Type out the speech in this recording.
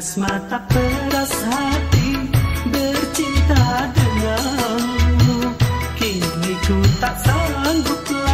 Pedas mata pedas hati bercinta denganmu. Kini ku tak sanggup lagi